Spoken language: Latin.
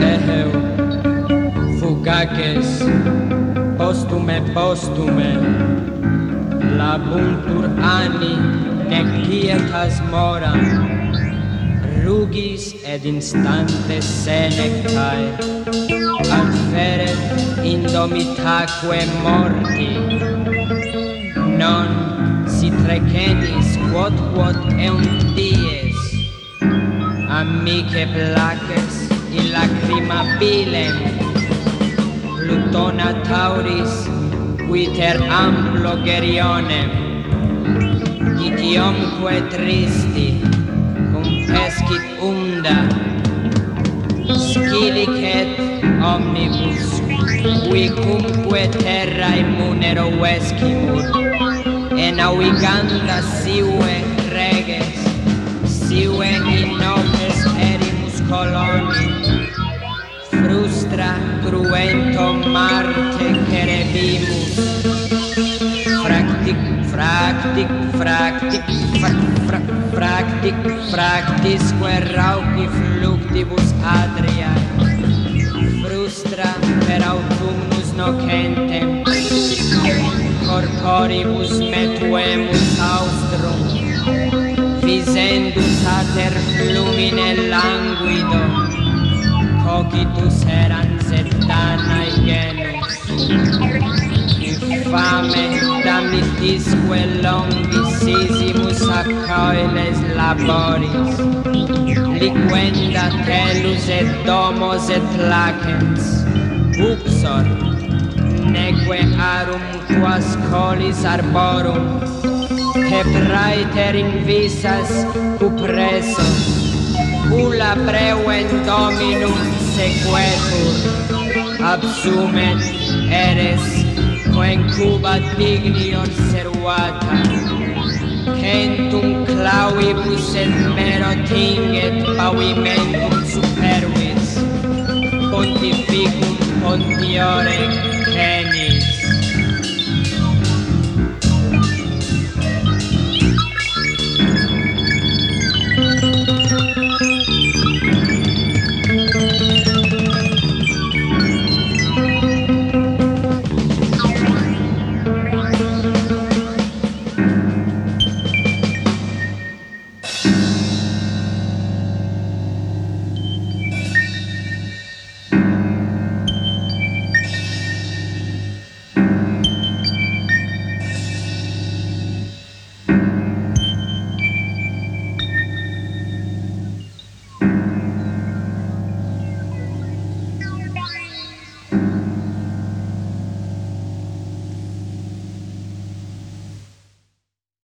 eheu fugaces postume postume. Labuntur ani nec quietas moram rugis ed instante senectae adfere indomitaque morti. Non si trecenis quod quod eum dies amice places lacrimabile Plutona tauris quiter amplo gerionem Itiomque tristi cum pescit unda. Scilicet omnibus qui cumque terra munero vescimur en auganda sive reges sive in nobis erimus coloniae cruento Marte cerebimus fractic fractic fractic frac, frac, fractic fractis rauci fluctibus adriae. Frustra per autumnus nocentem corporibus metuemus austrum. Visendus ater flumine languido cogitus eran septanae genus. Infame damnitisque longissisimus a laboris, liquenda telus et domos et lacens, uxor, neque arum quas colis arborum, hebraiter in visas ula Ulla preuent Dominum sequetur absumet eres coencuba dignior servata centum clauibus et mero tinget pavimentum supervis. Pontificum pontiore